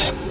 you